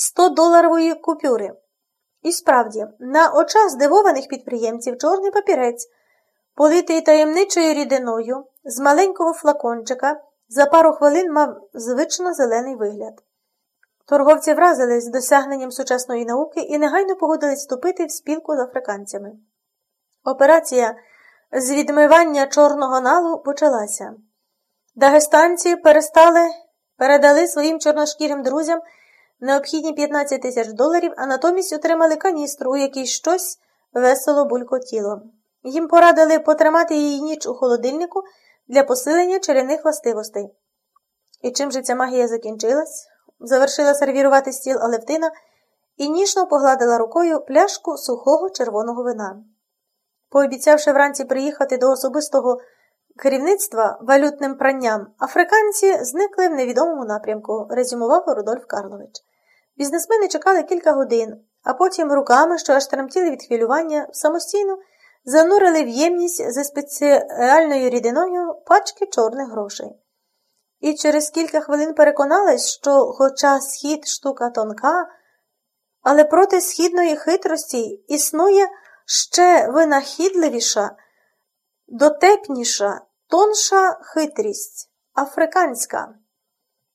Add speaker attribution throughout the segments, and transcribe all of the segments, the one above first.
Speaker 1: 100-доларової купюри. І справді, на очах здивованих підприємців чорний папірець, политий таємничою рідиною, з маленького флакончика, за пару хвилин мав звично зелений вигляд. Торговці вразились досягненням сучасної науки і негайно погодились вступити в спілку з африканцями. Операція з відмивання чорного налу почалася. Дагестанці перестали, передали своїм чорношкірим друзям необхідні 15 тисяч доларів, а натомість отримали каністру, у якій щось весело булькотіло. Їм порадили потримати її ніч у холодильнику для посилення чарівних властивостей. І чим же ця магія закінчилась? Завершила сервірувати стіл Алевтина і ніжно погладила рукою пляшку сухого червоного вина. Пообіцявши вранці приїхати до особистого керівництва валютним пранням, африканці зникли в невідомому напрямку, резюмував Рудольф Карлович. Бізнесмени чекали кілька годин, а потім руками, що аж тремтіли від хвилювання, самостійно занурили в ємність за спеціальною рідиною пачки чорних грошей. І через кілька хвилин переконались, що, хоча схід штука тонка, але проти східної хитрості існує ще винахідливіша, дотепніша, тонша хитрість, африканська.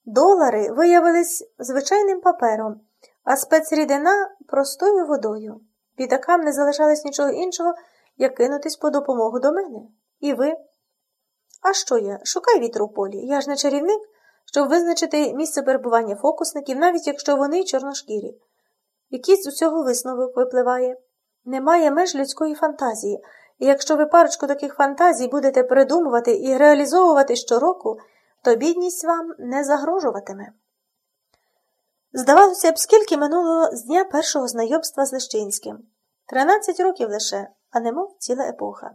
Speaker 1: Долари виявились звичайним папером, а спецрідина простою водою. Бідакам не залишалось нічого іншого, як кинутись по допомогу до мене. І ви. А що я? Шукай вітру в полі. Я ж не чарівник, щоб визначити місце перебування фокусників, навіть якщо вони чорношкірі. Якийсь з усього висновок випливає. Немає меж людської фантазії, і якщо ви парочку таких фантазій будете придумувати і реалізовувати щороку, то бідність вам не загрожуватиме. Здавалося б, скільки минуло з дня першого знайомства з Лещинським. Тринадцять років лише, а немов ціла епоха.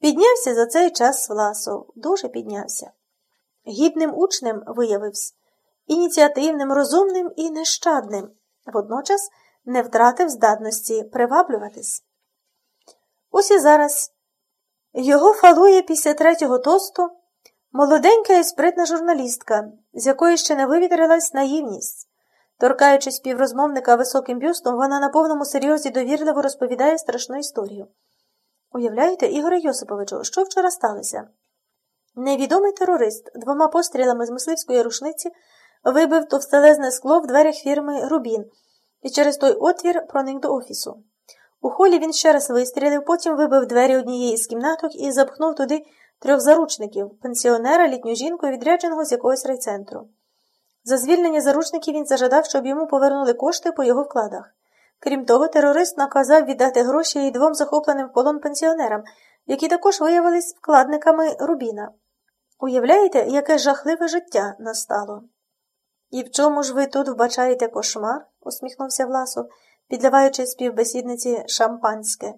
Speaker 1: Піднявся за цей час Власов, дуже піднявся. Гідним учнем виявився, ініціативним, розумним і нещадним, водночас не втратив здатності приваблюватись. Ось і зараз його фалує після третього тосту молоденька і спритна журналістка, з якої ще не вивітрилась наївність. Торкаючись співрозмовника високим бюстом, вона на повному серйозі довірливо розповідає страшну історію. Уявляєте, Ігоре Йосиповичу, що вчора сталося? Невідомий терорист двома пострілами з мисливської рушниці вибив товстелезне скло в дверях фірми Рубін і через той отвір проник до офісу. У холі він ще раз вистрілив, потім вибив двері однієї з кімнаток і запхнув туди трьох заручників пенсіонера, літню жінку і відрядженого з якогось райцентру. За звільнення заручників він зажадав, щоб йому повернули кошти по його вкладах. Крім того, терорист наказав віддати гроші і двом захопленим в полон пенсіонерам, які також виявились вкладниками Рубіна. Уявляєте, яке жахливе життя настало? І в чому ж ви тут вбачаєте кошмар? усміхнувся Власов, підливаючи співбесідниці шампанське.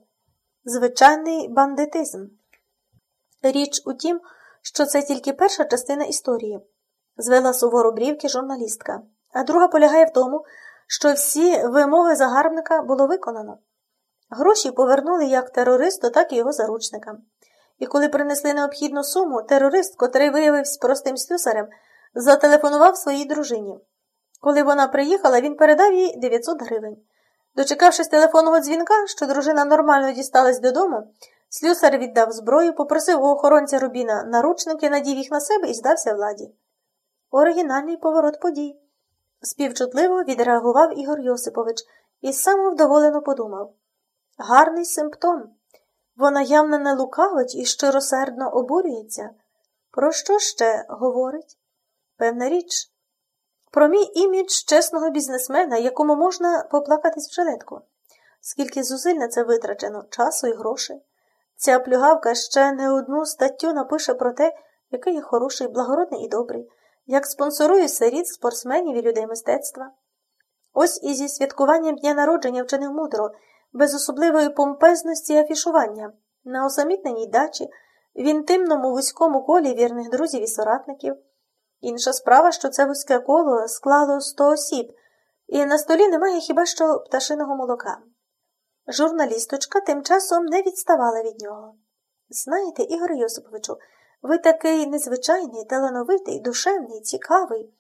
Speaker 1: Звичайний бандитизм. Річ у тім, що це тільки перша частина історії, звела суворо брівки журналістка, а друга полягає в тому, що всі вимоги загарбника було виконано. Гроші повернули як терористу, так і його заручникам. І коли принесли необхідну суму, терорист, котрий виявився простим слюсарем, зателефонував своїй дружині. Коли вона приїхала, він передав їй 900 гривень. Дочекавшись телефонного дзвінка, що дружина нормально дісталась додому, слюсар віддав зброю, попросив у охоронця Рубіна наручники, надів їх на себе і здався владі. Оригінальний поворот подій. Співчутливо відреагував Ігор Йосипович і самовдоволено подумав гарний симптом. Вона явно не лукавить і щиросердно обурюється. Про що ще говорить? Певна річ. Про мій імідж чесного бізнесмена, якому можна поплакатись в жилетку. Скільки зусиль на це витрачено, часу і грошей. Ця плюгавка ще не одну статтю напише про те, який я хороший, благородний і добрий, як спонсорую сиріт, спортсменів і людей мистецтва. Ось і зі святкуванням дня народження вчинив мудро, без особливої помпезності і афішування, на осамітненій дачі, в інтимному вузькому колі вірних друзів і соратників. Інша справа, що це вузьке коло склало сто осіб, і на столі немає хіба що пташиного молока. Журналісточка тим часом не відставала від нього. Знаєте, Ігор Йосиповичу, ви такий незвичайний, талановитий, душевний, цікавий.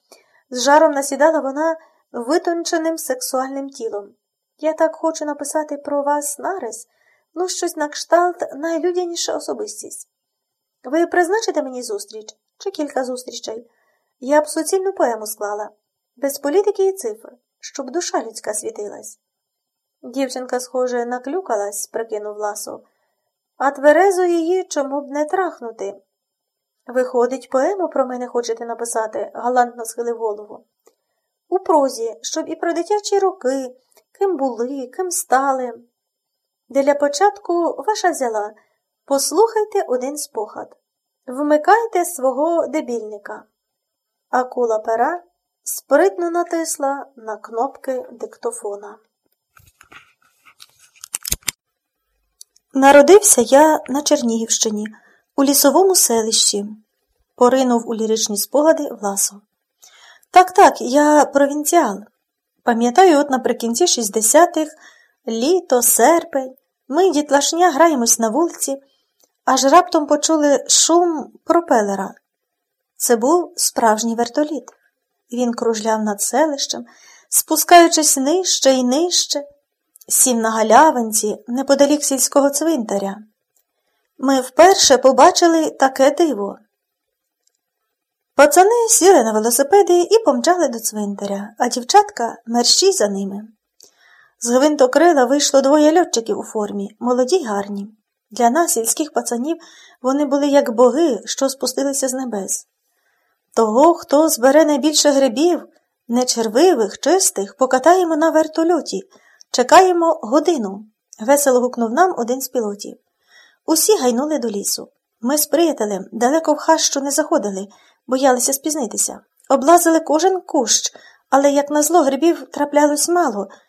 Speaker 1: З жаром насідала вона витонченим сексуальним тілом. Я так хочу написати про вас нарис, ну щось на кшталт найлюдяніша особистість. Ви призначите мені зустріч чи кілька зустрічей? Я б суцільну поему склала, без політики і цифр, щоб душа людська світилась. Дівчинка, схоже, наклюкалась, прикинув ласо, а тверезу її чому б не трахнути. Виходить, поему про мене хочете написати, галантно схилив голову. У прозі, щоб і про дитячі роки, ким були, ким стали. Для початку ваша взяла послухайте один спогад. Вмикайте свого дебільника. Акула пера спритно натисла на кнопки диктофона. Народився я на Чернігівщині, у лісовому селищі, поринув у ліричні спогади Власо. Так, так, я провінціал. Пам'ятаю, от наприкінці 60-х, літо, серпень, ми, дітлашня, граємось на вулиці, аж раптом почули шум пропелера. Це був справжній вертоліт. Він кружляв над селищем, спускаючись нижче і нижче, сів на галявинці неподалік сільського цвинтаря. Ми вперше побачили таке диво. Пацани сіли на велосипеди і помчали до цвинтаря, а дівчатка мерщій за ними. З гвинтокрила вийшло двоє льотчиків у формі, молоді й гарні. Для нас, сільських пацанів, вони були як боги, що спустилися з небес. Того, хто збере найбільше грибів, нечервивих, чистих, покатаємо на вертольоті, чекаємо годину, весело гукнув нам один з пілотів. Усі гайнули до лісу. Ми з приятелем далеко в хащу не заходили, боялися спізнитися. Облазили кожен кущ, але, як назло, грибів траплялось мало,